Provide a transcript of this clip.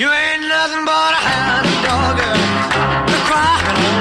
You ain't nothing but a hound dog, crying.